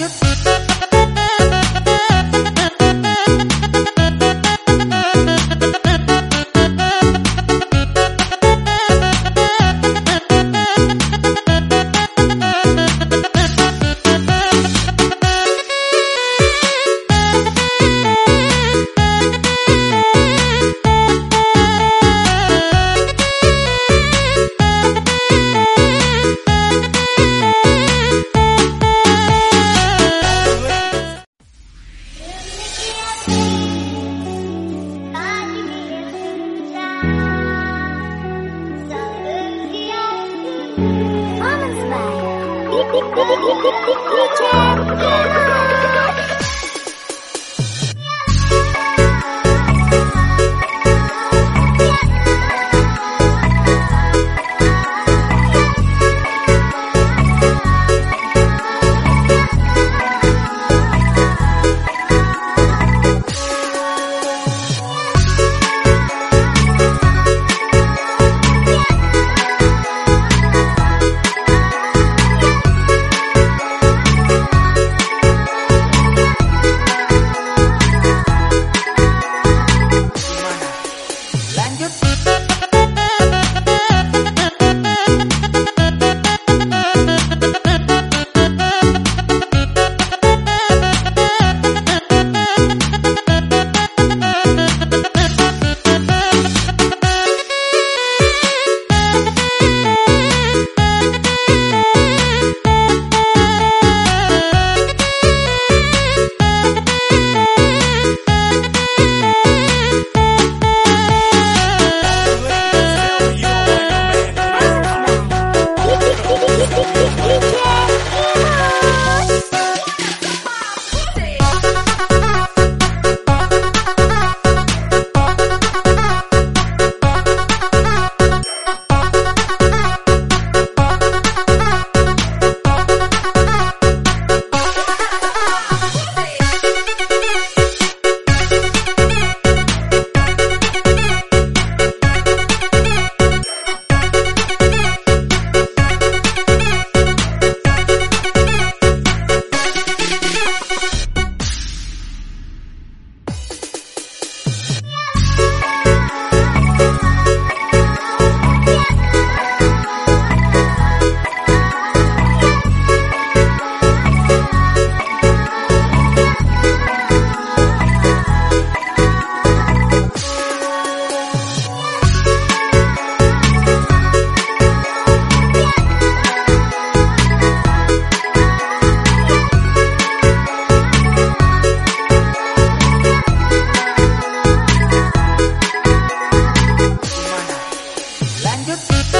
Performance by DJ lanjut